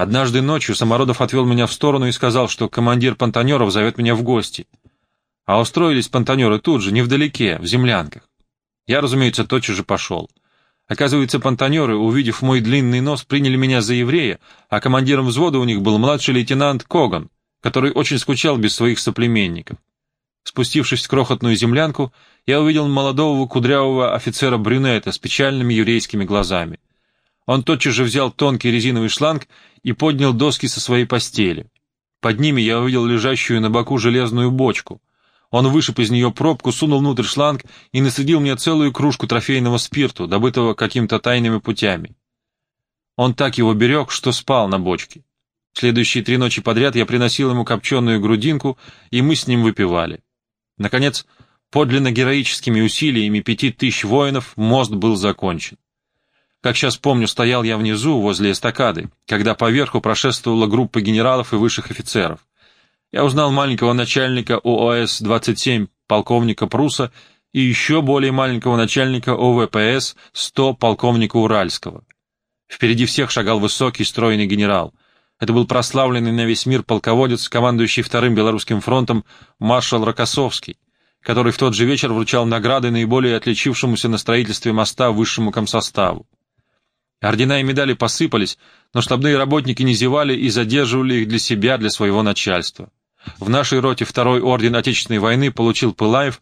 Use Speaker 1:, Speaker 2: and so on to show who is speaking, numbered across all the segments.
Speaker 1: Однажды ночью Самородов отвел меня в сторону и сказал, что командир понтонеров зовет меня в гости. А устроились понтонеры тут же, невдалеке, в землянках. Я, разумеется, тотчас же пошел. Оказывается, понтонеры, увидев мой длинный нос, приняли меня за еврея, а командиром взвода у них был младший лейтенант Коган, который очень скучал без своих соплеменников. Спустившись в крохотную землянку, я увидел молодого кудрявого офицера-брюнета с печальными еврейскими глазами. Он тотчас же взял тонкий резиновый шланг и поднял доски со своей постели. Под ними я увидел лежащую на боку железную бочку. Он вышиб из нее пробку, сунул внутрь шланг и насадил мне целую кружку трофейного спирту, добытого какими-то тайными путями. Он так его берег, что спал на бочке. Следующие три ночи подряд я приносил ему копченую грудинку, и мы с ним выпивали. Наконец, подлинно героическими усилиями пяти тысяч воинов мост был закончен. Как сейчас помню, стоял я внизу, возле эстакады, когда поверху прошествовала группа генералов и высших офицеров. Я узнал маленького начальника ООС-27, полковника Пруса, и еще более маленького начальника ОВПС-100, полковника Уральского. Впереди всех шагал высокий, стройный генерал. Это был прославленный на весь мир полководец, командующий Вторым Белорусским фронтом маршал Рокоссовский, который в тот же вечер вручал награды наиболее отличившемуся на строительстве моста высшему комсоставу. Ордена и медали посыпались, но штабные работники не зевали и задерживали их для себя, для своего начальства. В нашей роте второй орден Отечественной войны получил Пылаев,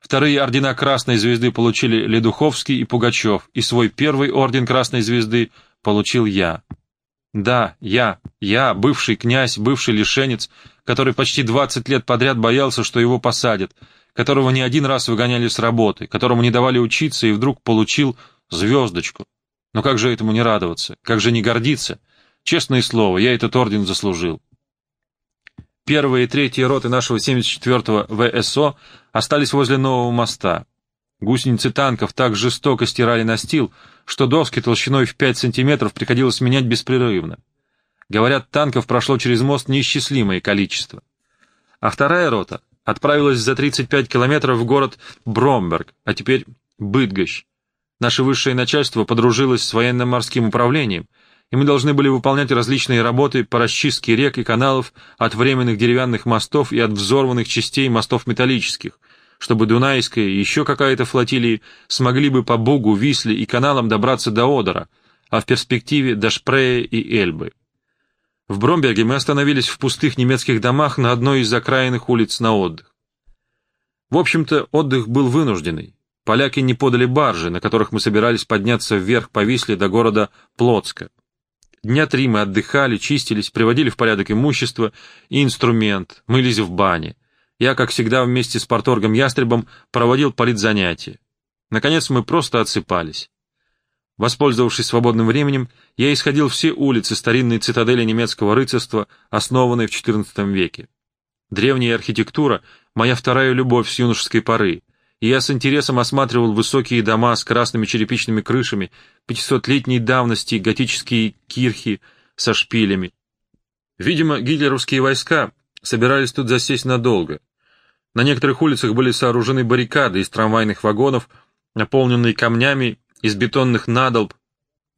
Speaker 1: вторые ордена Красной Звезды получили Ледуховский и Пугачев, и свой первый орден Красной Звезды получил я. Да, я, я, бывший князь, бывший лишенец, который почти 20 лет подряд боялся, что его посадят, которого не один раз выгоняли с работы, которому не давали учиться и вдруг получил звездочку. Но как же этому не радоваться, как же не гордиться? Честное слово, я этот орден заслужил. Первые и третьи роты нашего 74-го ВСО остались возле нового моста. Гусеницы танков так жестоко стирали настил, что доски толщиной в 5 сантиметров приходилось менять беспрерывно. Говорят, танков прошло через мост неисчислимое количество. А вторая рота отправилась за 35 километров в город Бромберг, а теперь Быдгощ. Наше высшее начальство подружилось с военно-морским управлением, и мы должны были выполнять различные работы по расчистке рек и каналов от временных деревянных мостов и от взорванных частей мостов металлических, чтобы Дунайская и еще какая-то флотилии смогли бы по Бугу, Висле и каналам добраться до Одера, а в перспективе до Шпрея и Эльбы. В Бромберге мы остановились в пустых немецких домах на одной из окраинных улиц на отдых. В общем-то, отдых был вынужденный. Поляки не подали баржи, на которых мы собирались подняться вверх по Висле до города Плотска. Дня три мы отдыхали, чистились, приводили в порядок имущество и инструмент, мылись в бане. Я, как всегда, вместе с порторгом Ястребом проводил политзанятия. Наконец мы просто отсыпались. Воспользовавшись свободным временем, я исходил все улицы старинной цитадели немецкого рыцарства, основанной в XIV веке. Древняя архитектура — моя вторая любовь с юношеской поры, и я с интересом осматривал высокие дома с красными черепичными крышами, пятисотлетней давности готические кирхи со шпилями. Видимо, гитлеровские войска собирались тут засесть надолго. На некоторых улицах были сооружены баррикады из трамвайных вагонов, наполненные камнями из бетонных надолб,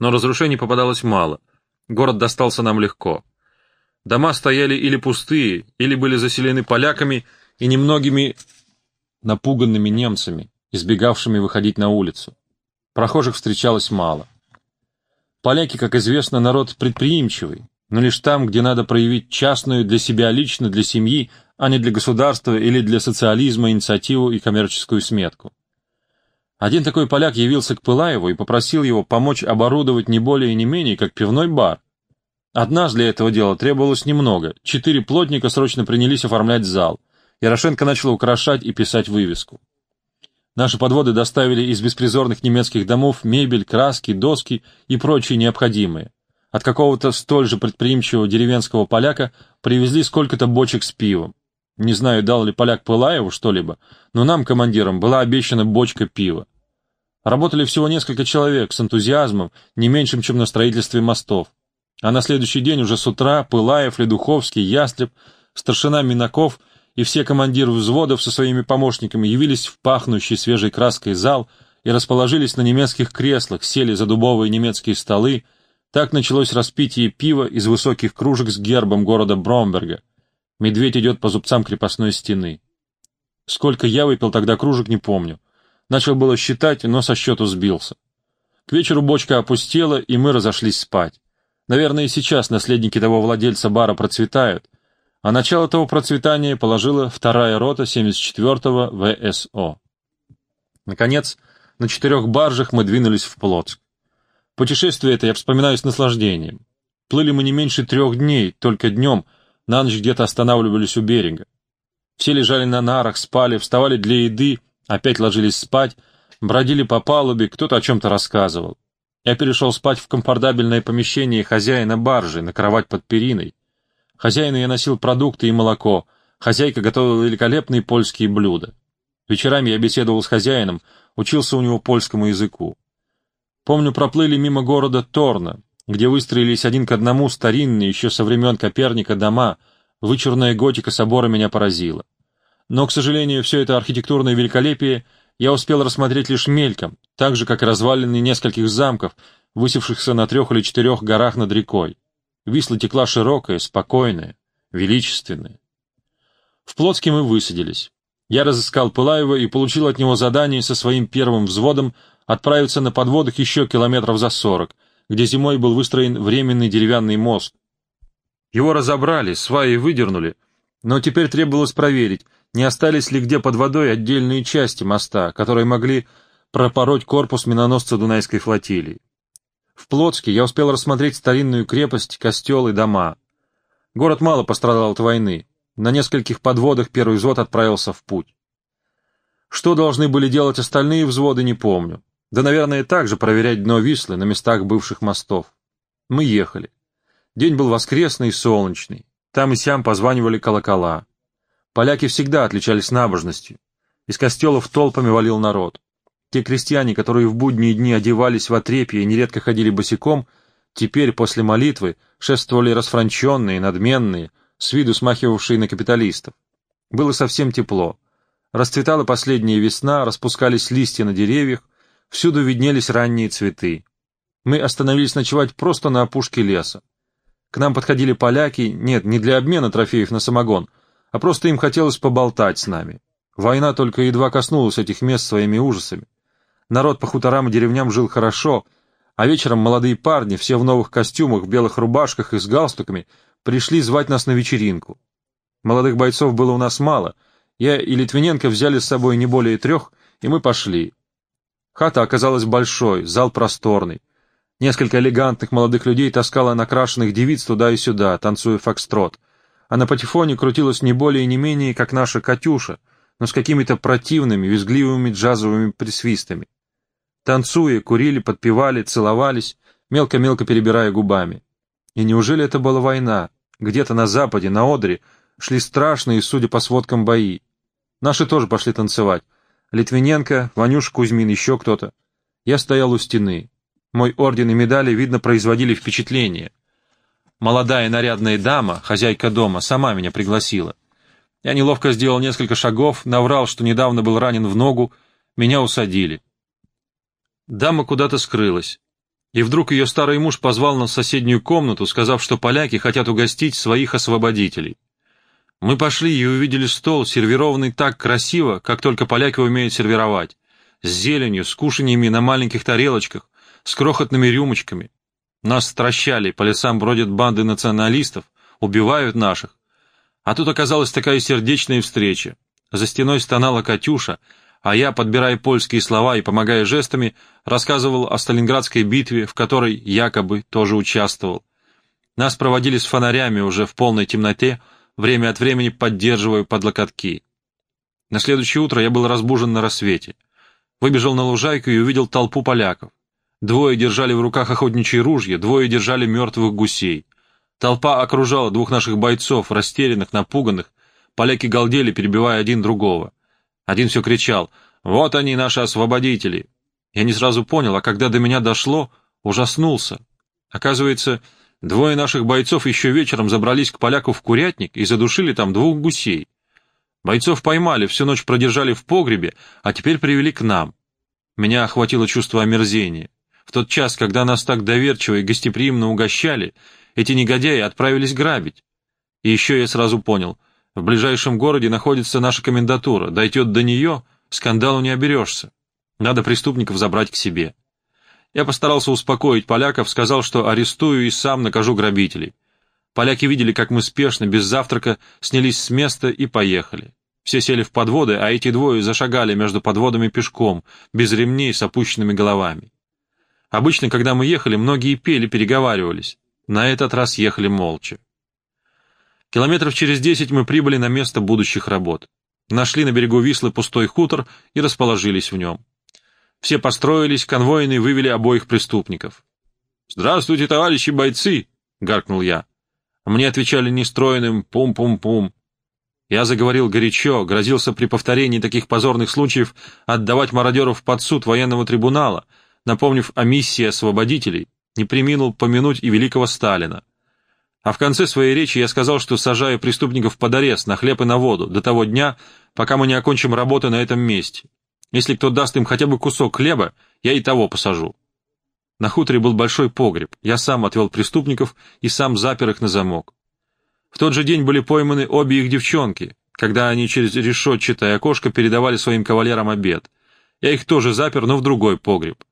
Speaker 1: но разрушений попадалось мало. Город достался нам легко. Дома стояли или пустые, или были заселены поляками и немногими напуганными немцами, избегавшими выходить на улицу. Прохожих встречалось мало. Поляки, как известно, народ предприимчивый, но лишь там, где надо проявить частную для себя лично, для семьи, а не для государства или для социализма инициативу и коммерческую сметку. Один такой поляк явился к Пылаеву и попросил его помочь оборудовать не более и не менее, как пивной бар. Нас для этого дела требовалось немного. Четыре плотника срочно принялись оформлять зал. Ярошенко начал украшать и писать вывеску. Наши подводы доставили из беспризорных немецких домов мебель, краски, доски и прочие необходимые. От какого-то столь же предприимчивого деревенского поляка привезли сколько-то бочек с пивом. Не знаю, дал ли поляк Пылаеву что-либо, но нам, командирам, была обещана бочка пива. Работали всего несколько человек с энтузиазмом, не меньшим, чем на строительстве мостов. А на следующий день уже с утра Пылаев, Ледуховский, Ястреб, старшина Минаков и все командиры взводов со своими помощниками явились в пахнущий свежей краской зал и расположились на немецких креслах, сели за дубовые немецкие столы, Так началось распитие пива из высоких кружек с гербом города Бромберга. Медведь идет по зубцам крепостной стены. Сколько я выпил тогда кружек, не помню. Начал было считать, но со счету сбился. К вечеру бочка опустела, и мы разошлись спать. Наверное, и сейчас наследники того владельца бара процветают, а начало того процветания положила вторая рота 74-го ВСО. Наконец, на четырех баржах мы двинулись в Плотск. Путешествие это я вспоминаю с наслаждением. Плыли мы не меньше трех дней, только днем, на ночь где-то останавливались у берега. Все лежали на нарах, спали, вставали для еды, опять ложились спать, бродили по палубе, кто-то о чем-то рассказывал. Я перешел спать в комфортабельное помещение хозяина баржи, на кровать под периной. Хозяину я носил продукты и молоко, хозяйка готовила великолепные польские блюда. Вечерами я беседовал с хозяином, учился у него польскому языку. Помню, проплыли мимо города Торна, где выстроились один к одному старинные, еще со времен Коперника, дома, вычурная готика собора меня поразила. Но, к сожалению, все это архитектурное великолепие я успел рассмотреть лишь мельком, так же, как и развалины нескольких замков, высевшихся на трех или четырех горах над рекой. Висла текла широкая, спокойная, величественная. В Плотске мы высадились. Я разыскал Пылаева и получил от него задание со своим первым взводом отправиться на подводах еще километров за сорок, где зимой был выстроен временный деревянный мост. Его разобрали, сваи выдернули, но теперь требовалось проверить, не остались ли где под водой отдельные части моста, которые могли пропороть корпус миноносца Дунайской флотилии. В Плотске я успел рассмотреть старинную крепость, костел и дома. Город мало пострадал от войны. На нескольких подводах первый взвод отправился в путь. Что должны были делать остальные взводы, не помню. Да, наверное, также проверять дно Вислы на местах бывших мостов. Мы ехали. День был воскресный и солнечный. Там и сям позванивали колокола. Поляки всегда отличались набожностью. Из костелов толпами валил народ. Те крестьяне, которые в будние дни одевались в отрепье и нередко ходили босиком, теперь, после молитвы, шествовали расфранченные, надменные, с виду смахивавшие на капиталистов. Было совсем тепло. Расцветала последняя весна, распускались листья на деревьях, Всюду виднелись ранние цветы. Мы остановились ночевать просто на опушке леса. К нам подходили поляки, нет, не для обмена трофеев на самогон, а просто им хотелось поболтать с нами. Война только едва коснулась этих мест своими ужасами. Народ по хуторам и деревням жил хорошо, а вечером молодые парни, все в новых костюмах, в белых рубашках и с галстуками, пришли звать нас на вечеринку. Молодых бойцов было у нас мало, я и Литвиненко взяли с собой не более трех, и мы пошли. Хата оказалась большой, зал просторный. Несколько элегантных молодых людей таскало накрашенных девиц туда и сюда, танцуя фокстрот. А на патефоне крутилась не более и не менее, как наша Катюша, но с какими-то противными, визгливыми джазовыми присвистами. Танцуя, курили, подпевали, целовались, мелко-мелко перебирая губами. И неужели это была война? Где-то на западе, на Одре, шли страшные, судя по сводкам, бои. Наши тоже пошли танцевать, Литвиненко, Ванюш Кузьмин, еще кто-то. Я стоял у стены. Мой орден и медали, видно, производили впечатление. Молодая нарядная дама, хозяйка дома, сама меня пригласила. Я неловко сделал несколько шагов, наврал, что недавно был ранен в ногу, меня усадили. Дама куда-то скрылась. И вдруг ее старый муж позвал нас в соседнюю комнату, сказав, что поляки хотят угостить своих освободителей. Мы пошли и увидели стол, сервированный так красиво, как только поляки умеют сервировать. С зеленью, с кушаньями на маленьких тарелочках, с крохотными рюмочками. Нас стращали, по лесам бродят банды националистов, убивают наших. А тут оказалась такая сердечная встреча. За стеной стонала Катюша, а я, подбирая польские слова и помогая жестами, рассказывал о Сталинградской битве, в которой якобы тоже участвовал. Нас проводили с фонарями уже в полной темноте, время от времени поддерживаю под локотки. На следующее утро я был разбужен на рассвете. Выбежал на лужайку и увидел толпу поляков. Двое держали в руках охотничьи ружья, двое держали мертвых гусей. Толпа окружала двух наших бойцов, растерянных, напуганных. Поляки галдели, перебивая один другого. Один все кричал «Вот они, наши освободители!» Я не сразу понял, а когда до меня дошло, ужаснулся. Оказывается, Двое наших бойцов еще вечером забрались к поляку в курятник и задушили там двух гусей. Бойцов поймали, всю ночь продержали в погребе, а теперь привели к нам. Меня охватило чувство омерзения. В тот час, когда нас так доверчиво и гостеприимно угощали, эти негодяи отправились грабить. И еще я сразу понял, в ближайшем городе находится наша комендатура, дойдет до нее, скандалу не оберешься. Надо преступников забрать к себе. Я постарался успокоить поляков, сказал, что арестую и сам накажу грабителей. Поляки видели, как мы спешно, без завтрака, снялись с места и поехали. Все сели в подводы, а эти двое зашагали между подводами пешком, без ремней, с опущенными головами. Обычно, когда мы ехали, многие пели, переговаривались. На этот раз ехали молча. Километров через десять мы прибыли на место будущих работ. Нашли на берегу Вислы пустой хутор и расположились в нем. Все построились, конвойные вывели обоих преступников. «Здравствуйте, товарищи бойцы!» — гаркнул я. Мне отвечали нестроенным «пум-пум-пум». Я заговорил горячо, грозился при повторении таких позорных случаев отдавать мародеров под суд военного трибунала, напомнив о миссии освободителей, не приминул помянуть и великого Сталина. А в конце своей речи я сказал, что сажаю преступников под арест на хлеб и на воду до того дня, пока мы не окончим работы на этом месте. Если кто даст им хотя бы кусок хлеба, я и того посажу. На хуторе был большой погреб, я сам отвел преступников и сам запер их на замок. В тот же день были пойманы обе их девчонки, когда они через решетчатое окошко передавали своим кавалерам обед. Я их тоже запер, но в другой погреб.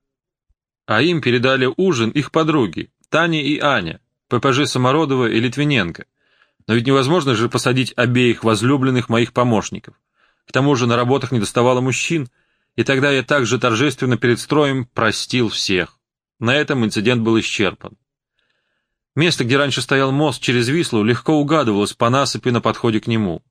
Speaker 1: А им передали ужин их подруги, Таня и Аня, ППЖ Самородова и Литвиненко. Но ведь невозможно же посадить обеих возлюбленных моих помощников. К тому же на работах не доставало мужчин, и тогда я также торжественно перед строем простил всех. На этом инцидент был исчерпан. Место, где раньше стоял мост через Вислу, легко угадывалось по насыпи на подходе к нему.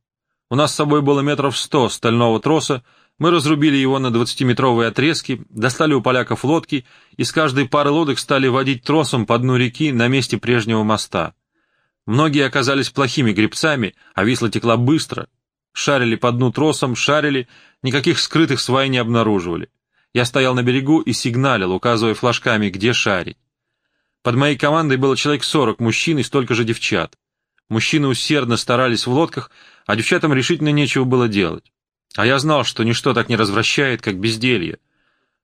Speaker 1: У нас с собой было метров сто стального троса, мы разрубили его на двадцатиметровые отрезки, достали у поляков лодки и с каждой пары лодок стали водить тросом по дну реки на месте прежнего моста. Многие оказались плохими гребцами, а Висла текла быстро. Шарили по дну тросом, шарили, никаких скрытых свай не обнаруживали. Я стоял на берегу и сигналил, указывая флажками, где шарить. Под моей командой было человек сорок мужчин и столько же девчат. Мужчины усердно старались в лодках, а девчатам решительно нечего было делать. А я знал, что ничто так не развращает, как безделье.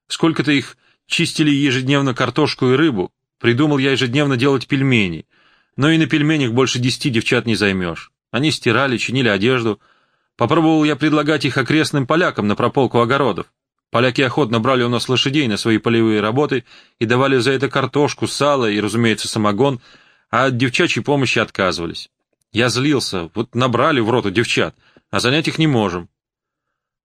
Speaker 1: Сколько-то их чистили ежедневно картошку и рыбу, придумал я ежедневно делать пельмени, но и на пельменях больше десяти девчат не займешь. Они стирали, чинили одежду. Попробовал я предлагать их окрестным полякам на прополку огородов. Поляки охотно брали у нас лошадей на свои полевые работы и давали за это картошку, сало и, разумеется, самогон, а от девчачьей помощи отказывались. Я злился, вот набрали в роту девчат, а занять их не можем.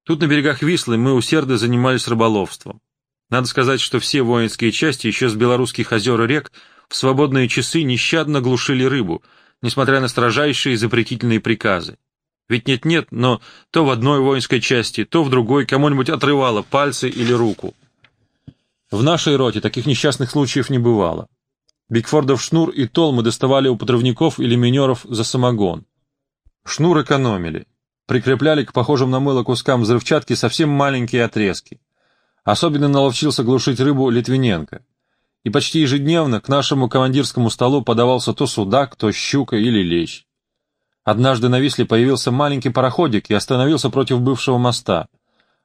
Speaker 1: Тут на берегах Вислы мы усердно занимались рыболовством. Надо сказать, что все воинские части еще с белорусских озер и рек в свободные часы нещадно глушили рыбу, несмотря на строжайшие запретительные приказы. Ведь нет-нет, но то в одной воинской части, то в другой кому-нибудь отрывало пальцы или руку. В нашей роте таких несчастных случаев не бывало. Бигфордов шнур и тол мы доставали у подрывников или минеров за самогон. Шнур экономили. Прикрепляли к похожим на мыло кускам взрывчатки совсем маленькие отрезки. Особенно наловчился глушить рыбу Литвиненко. И почти ежедневно к нашему командирскому столу подавался то судак, то щука или лещ. Однажды на Висле появился маленький пароходик и остановился против бывшего моста.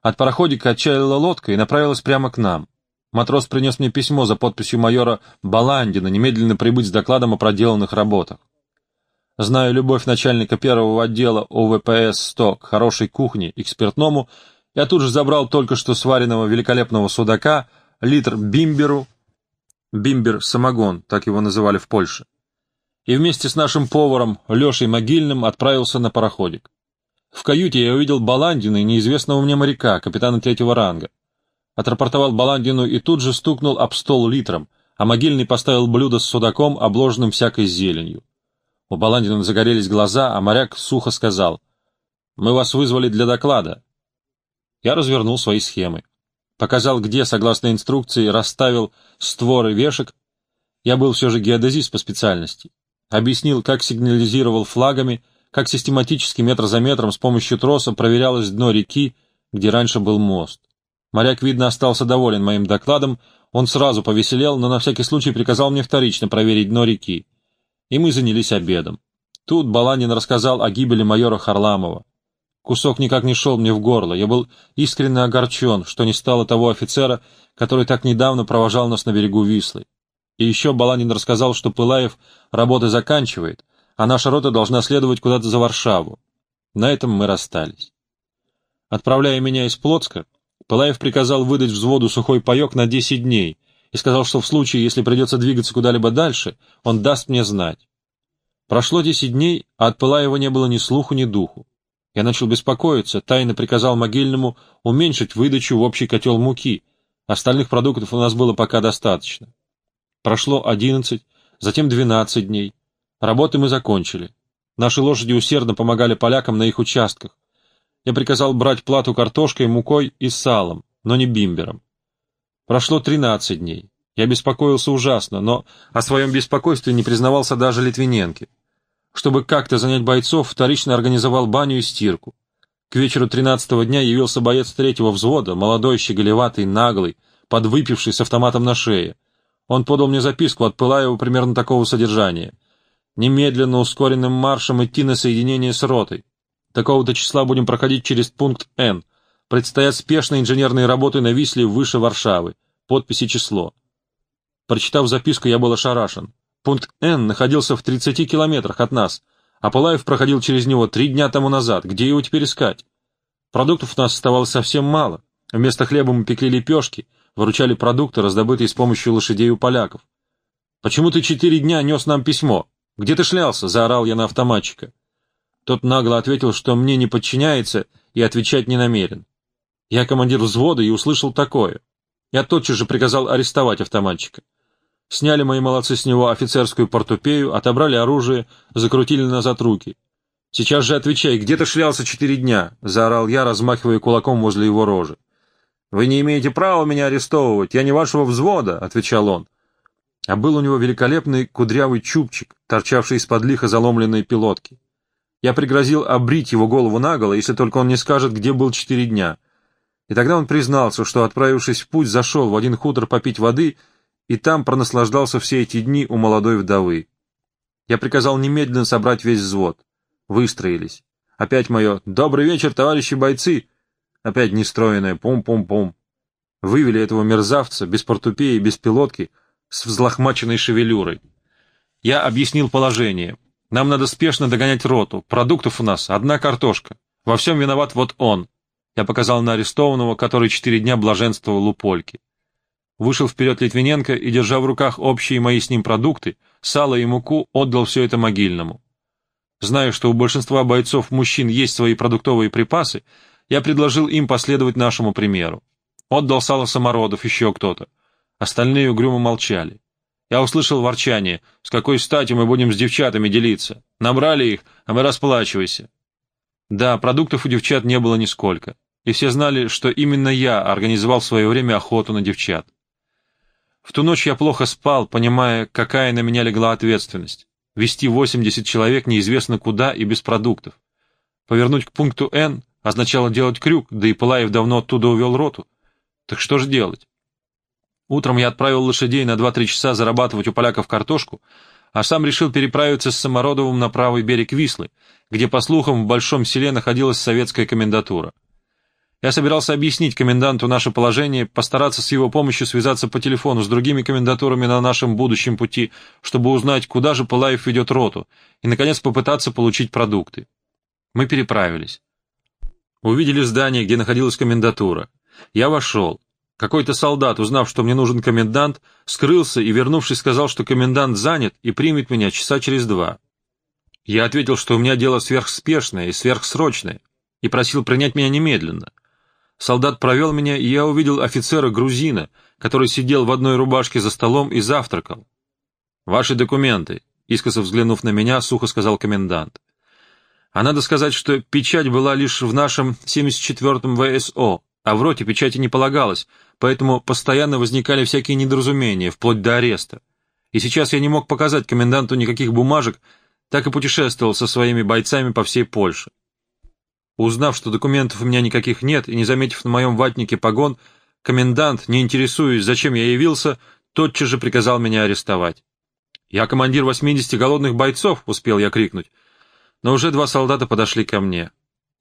Speaker 1: От пароходика отчалила лодка и направилась прямо к нам. Матрос принес мне письмо за подписью майора Баландина немедленно прибыть с докладом о проделанных работах. Зная любовь начальника первого отдела ОВПС-100 к хорошей кухне и к спиртному, я тут же забрал только что сваренного великолепного судака, литр бимберу, бимбер-самогон, так его называли в Польше, и вместе с нашим поваром Лешей Могильным отправился на пароходик. В каюте я увидел Баландина и неизвестного мне моряка, капитана третьего ранга. Отрапортовал Баландину и тут же стукнул об стол литром, а Могильный поставил блюдо с судаком, обложенным всякой зеленью. У Баландина загорелись глаза, а моряк сухо сказал, «Мы вас вызвали для доклада». Я развернул свои схемы. Показал, где, согласно инструкции, расставил створы вешек. Я был все же геодезист по специальности. Объяснил, как сигнализировал флагами, как систематически метр за метром с помощью троса проверялось дно реки, где раньше был мост. Моряк, видно, остался доволен моим докладом, он сразу повеселел, но на всякий случай приказал мне вторично проверить дно реки. И мы занялись обедом. Тут Баланин рассказал о гибели майора Харламова. Кусок никак не шел мне в горло. Я был искренне огорчен, что не стало того офицера, который так недавно провожал нас на берегу Вислы. И еще Баланин рассказал, что Пылаев работы заканчивает, а наша рота должна следовать куда-то за Варшаву. На этом мы расстались. Отправляя меня из Плотска, Пылаев приказал выдать взводу сухой паек на 10 дней и сказал, что в случае, если придется двигаться куда-либо дальше, он даст мне знать. Прошло 10 дней, а от Пылаева не было ни слуху, ни духу. Я начал беспокоиться, тайно приказал Могильному уменьшить выдачу в общий котел муки. Остальных продуктов у нас было пока достаточно. Прошло одиннадцать, затем двенадцать дней. Работы мы закончили. Наши лошади усердно помогали полякам на их участках. Я приказал брать плату картошкой, мукой и салом, но не бимбером. Прошло тринадцать дней. Я беспокоился ужасно, но о своем беспокойстве не признавался даже Литвиненко. Чтобы как-то занять бойцов, вторично организовал баню и стирку. К вечеру тринадцатого дня явился боец третьего взвода, молодой, щеголеватый, наглый, подвыпивший с автоматом на шее. Он подал мне записку от Пылаева примерно такого содержания. Немедленно ускоренным маршем идти на соединение с ротой. Такого-то числа будем проходить через пункт Н. Предстоят спешные инженерные работы на Висле выше Варшавы. Подписи число. Прочитав записку, я был ошарашен. Пункт Н находился в 30 километрах от нас, а Пылаев проходил через него три дня тому назад. Где его теперь искать? Продуктов у нас оставалось совсем мало. Вместо хлеба мы пекли лепешки, выручали продукты, раздобытые с помощью лошадей у поляков. «Почему ты четыре дня нес нам письмо? Где ты шлялся?» — заорал я на автоматчика. Тот нагло ответил, что мне не подчиняется и отвечать не намерен. Я командир взвода и услышал такое. Я тотчас же приказал арестовать автоматчика. Сняли мои молодцы с него офицерскую портупею, отобрали оружие, закрутили назад руки. «Сейчас же отвечай, где ты шлялся четыре дня?» — заорал я, размахивая кулаком возле его рожи. «Вы не имеете права меня арестовывать, я не вашего взвода», — отвечал он. А был у него великолепный кудрявый чубчик, торчавший из-под лихо заломленной пилотки. Я пригрозил обрить его голову наголо, если только он не скажет, где был четыре дня. И тогда он признался, что, отправившись в путь, зашел в один хутор попить воды — и там пронаслаждался все эти дни у молодой вдовы. Я приказал немедленно собрать весь взвод. Выстроились. Опять мое «Добрый вечер, товарищи бойцы!» Опять нестроенное «Пум-пум-пум». Вывели этого мерзавца, без портупеи, без пилотки, с взлохмаченной шевелюрой. Я объяснил положение. Нам надо спешно догонять роту. Продуктов у нас одна картошка. Во всем виноват вот он. Я показал на арестованного, который четыре дня блаженствовал у Польки. Вышел вперед Литвиненко и, держа в руках общие мои с ним продукты, сало и муку, отдал все это могильному. Зная, что у большинства бойцов-мужчин есть свои продуктовые припасы, я предложил им последовать нашему примеру. Отдал сало самородов еще кто-то. Остальные угрюмо молчали. Я услышал ворчание, с какой стати мы будем с девчатами делиться. Набрали их, а мы расплачивайся. Да, продуктов у девчат не было нисколько, и все знали, что именно я организовал в свое время охоту на девчат. В ту ночь я плохо спал, понимая, какая на меня легла ответственность. Вести 80 человек неизвестно куда и без продуктов. Повернуть к пункту Н означало делать крюк, да и Пылаев давно оттуда увел роту. Так что же делать? Утром я отправил лошадей на 2-3 часа зарабатывать у поляков картошку, а сам решил переправиться с Самородовым на правый берег Вислы, где, по слухам, в большом селе находилась советская комендатура. Я собирался объяснить коменданту наше положение, постараться с его помощью связаться по телефону с другими комендатурами на нашем будущем пути, чтобы узнать, куда же Пылаев ведет роту, и, наконец, попытаться получить продукты. Мы переправились. Увидели здание, где находилась комендатура. Я вошел. Какой-то солдат, узнав, что мне нужен комендант, скрылся и, вернувшись, сказал, что комендант занят и примет меня часа через два. Я ответил, что у меня дело сверхспешное и сверхсрочное, и просил принять меня немедленно. Солдат провел меня, и я увидел офицера-грузина, который сидел в одной рубашке за столом и завтракал. «Ваши документы», — искоса взглянув на меня, сухо сказал комендант. А надо сказать, что печать была лишь в нашем 74-м ВСО, а в роте печати не полагалось, поэтому постоянно возникали всякие недоразумения, вплоть до ареста. И сейчас я не мог показать коменданту никаких бумажек, так и путешествовал со своими бойцами по всей Польше. Узнав, что документов у меня никаких нет, и не заметив на моем ватнике погон, комендант, не интересуясь, зачем я явился, тотчас же приказал меня арестовать. «Я командир 80 голодных бойцов!» — успел я крикнуть. Но уже два солдата подошли ко мне.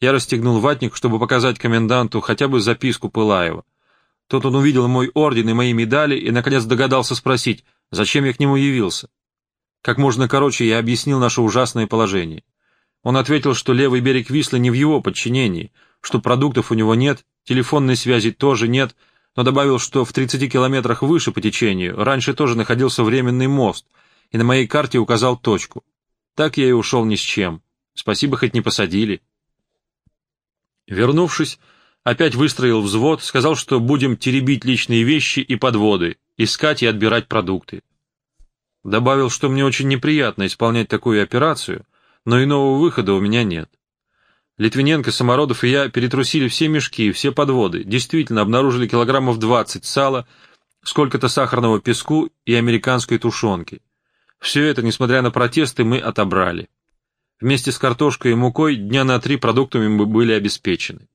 Speaker 1: Я расстегнул ватник, чтобы показать коменданту хотя бы записку Пылаева. Тут он увидел мой орден и мои медали и, наконец, догадался спросить, зачем я к нему явился. Как можно короче я объяснил наше ужасное положение. Он ответил, что левый берег Вислы не в его подчинении, что продуктов у него нет, телефонной связи тоже нет, но добавил, что в 30 километрах выше по течению раньше тоже находился временный мост, и на моей карте указал точку. Так я и ушел ни с чем. Спасибо, хоть не посадили. Вернувшись, опять выстроил взвод, сказал, что будем теребить личные вещи и подводы, искать и отбирать продукты. Добавил, что мне очень неприятно исполнять такую операцию, но иного выхода у меня нет. Литвиненко, Самородов и я перетрусили все мешки все подводы, действительно обнаружили килограммов 20 сала, сколько-то сахарного песку и американской тушенки. Все это, несмотря на протесты, мы отобрали. Вместе с картошкой и мукой дня на три продуктами мы были обеспечены.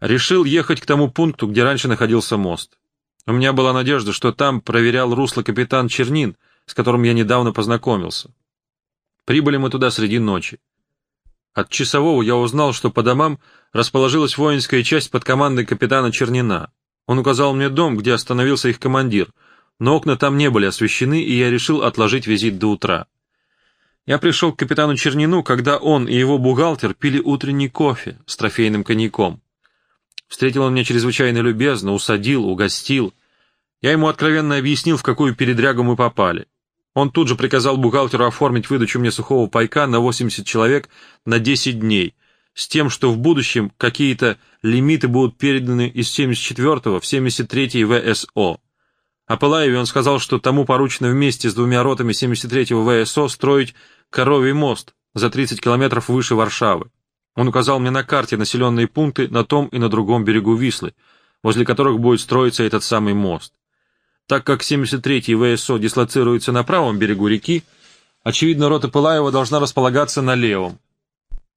Speaker 1: Решил ехать к тому пункту, где раньше находился мост. У меня была надежда, что там проверял русло капитан Чернин, с которым я недавно познакомился. Прибыли мы туда среди ночи. От часового я узнал, что по домам расположилась воинская часть под командой капитана Чернина. Он указал мне дом, где остановился их командир, но окна там не были освещены, и я решил отложить визит до утра. Я пришел к капитану Чернину, когда он и его бухгалтер пили утренний кофе с трофейным коньяком. Встретил он меня чрезвычайно любезно, усадил, угостил. Я ему откровенно объяснил, в какую передрягу мы попали. Он тут же приказал бухгалтеру оформить выдачу мне сухого пайка на 80 человек на 10 дней, с тем, что в будущем какие-то лимиты будут переданы из 74-го в 73-й ВСО. О Пылаеве он сказал, что тому поручено вместе с двумя ротами 73-го ВСО строить Коровий мост за 30 километров выше Варшавы. Он указал мне на карте населенные пункты на том и на другом берегу Вислы, возле которых будет строиться этот самый мост. Так как 73-й ВСО дислоцируется на правом берегу реки, очевидно, рота Пылаева должна располагаться на левом.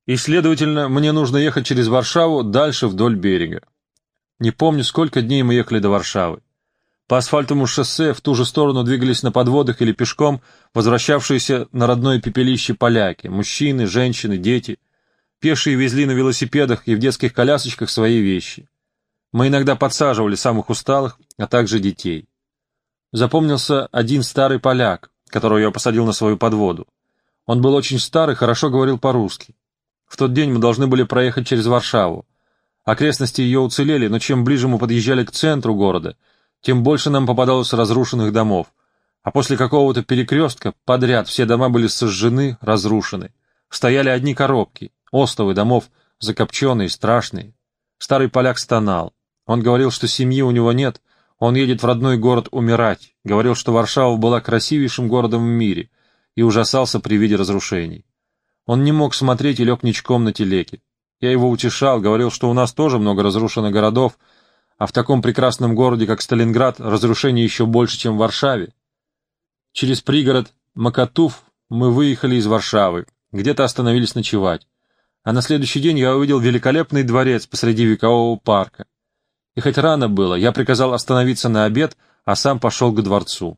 Speaker 1: И, следовательно, мне нужно ехать через Варшаву дальше вдоль берега. Не помню, сколько дней мы ехали до Варшавы. По асфальтовому шоссе в ту же сторону двигались на подводах или пешком возвращавшиеся на родное пепелище поляки, мужчины, женщины, дети. Пешие везли на велосипедах и в детских колясочках свои вещи. Мы иногда подсаживали самых усталых, а также детей. Запомнился один старый поляк, которого я посадил на свою подводу. Он был очень старый, хорошо говорил по-русски. В тот день мы должны были проехать через Варшаву. Окрестности ее уцелели, но чем ближе мы подъезжали к центру города, тем больше нам попадалось разрушенных домов. А после какого-то перекрестка подряд все дома были сожжены, разрушены. Стояли одни коробки, остовы домов, закопченные, страшные. Старый поляк стонал. Он говорил, что семьи у него нет, он едет в родной город умирать, говорил, что Варшава была красивейшим городом в мире, и ужасался при виде разрушений. Он не мог смотреть и лег ничком на телеке. Я его утешал, говорил, что у нас тоже много разрушенных городов, а в таком прекрасном городе, как Сталинград, разрушений еще больше, чем в Варшаве. Через пригород Макатув мы выехали из Варшавы, где-то остановились ночевать. А на следующий день я увидел великолепный дворец посреди векового парка. И хоть рано было, я приказал остановиться на обед, а сам пошел к дворцу.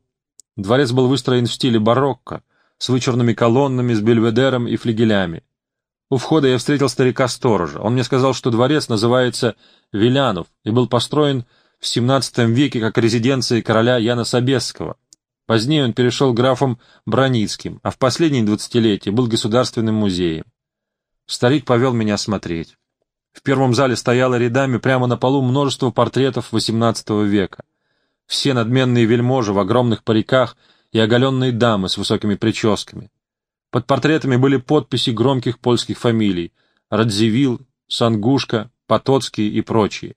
Speaker 1: Дворец был выстроен в стиле барокко, с вычурными колоннами, с бельведером и флигелями. У входа я встретил старика-сторожа. Он мне сказал, что дворец называется Вилянов и был построен в XVII веке как резиденция короля Яна Собесского. Позднее он перешел графом Броницким, а в последние двадцатилетия был государственным музеем. Старик повел меня смотреть. В первом зале стояло рядами прямо на полу множество портретов XVIII века. Все надменные вельможи в огромных париках и оголенные дамы с высокими прическами. Под портретами были подписи громких польских фамилий — Радзивилл, Сангушка, Потоцкий и прочие.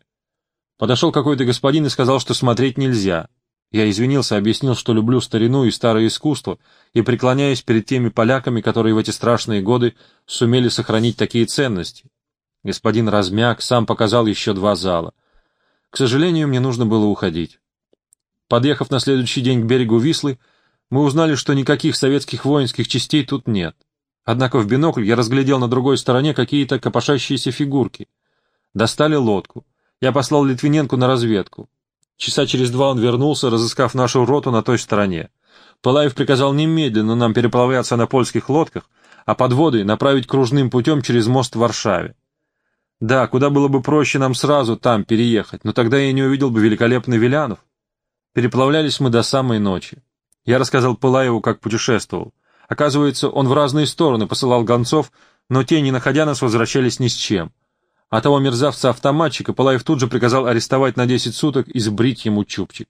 Speaker 1: Подошел какой-то господин и сказал, что смотреть нельзя. Я извинился, объяснил, что люблю старину и старое искусство, и преклоняюсь перед теми поляками, которые в эти страшные годы сумели сохранить такие ценности. Господин размяк, сам показал еще два зала. К сожалению, мне нужно было уходить. Подъехав на следующий день к берегу Вислы, мы узнали, что никаких советских воинских частей тут нет. Однако в бинокль я разглядел на другой стороне какие-то копошащиеся фигурки. Достали лодку. Я послал Литвиненко на разведку. Часа через два он вернулся, разыскав нашу роту на той стороне. Пылаев приказал немедленно нам переплавляться на польских лодках, а подводы направить кружным путем через мост в Варшаве. Да, куда было бы проще нам сразу там переехать, но тогда я не увидел бы великолепный Вилянов. Переплавлялись мы до самой ночи. Я рассказал Пылаеву, как путешествовал. Оказывается, он в разные стороны посылал гонцов, но те, не находя нас, возвращались ни с чем. А того мерзавца-автоматчика Пылаев тут же приказал арестовать на 10 суток и сбрить ему чубчик.